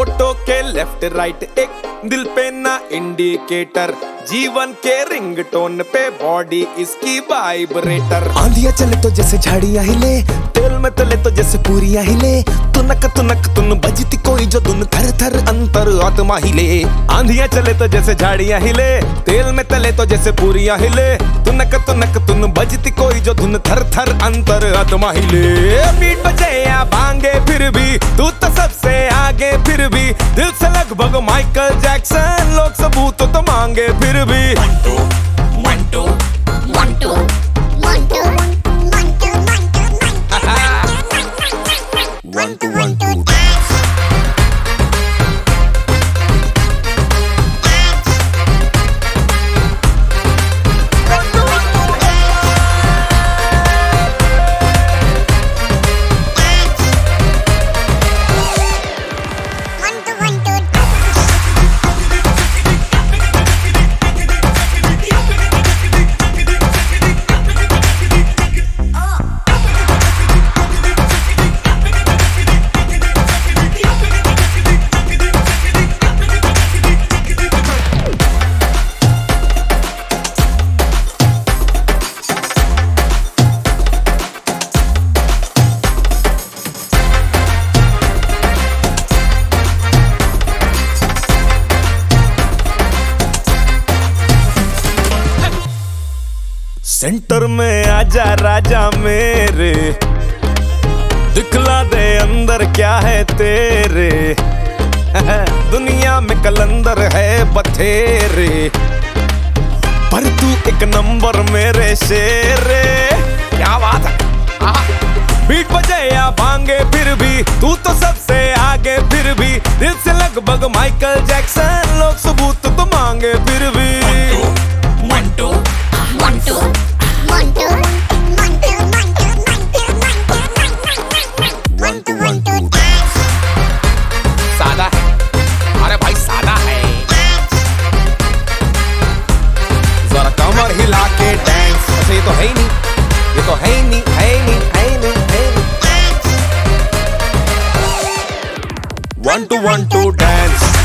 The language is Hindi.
लेफ़्ट राइट एक दिल पे ना इंडिकेटर, जीवन के रिंग टोन पे बॉडी इसकी वाइब्रेटर आंधिया चले तो जैसे झाड़िया हिले, तेल में तले तो जैसे पूरियाँ हिले। तुनक तुनक तुन बजती कोई जो तुन थर थर अंतर आत्मा हिले। आंधियाँ चले तो जैसे झाड़िया हिले, तेल में तले तो जैसे पूरियाँ हिले। तुनक तुनक तुन बजती कोई जो धुन, थर थर अंतर आत्मा हिले। बजे भांगे फिर भी। तू तो सबसे आगे फिर भी। दिल से लगभग माइकल जैक्सन, लोग सबूत तो मांगे फिर भी। सेंटर में आजा राजा मेरे। दिखला दे अंदर, क्या है तेरे? दुनिया में कलंदर है बथेरे। पर तू एक नंबर मेरे शेरे। क्या बात है। बीट बजे या भांगे फिर भी, तू तो सबसे आगे फिर भी। दिल से लगभग माइकल जैक्सन, लोग हिला के डैंस अच्छा ये तो है ही नहीं ये तो है ही नहीं है ही नहीं है ही नहीं है ही नहीं one two one two dance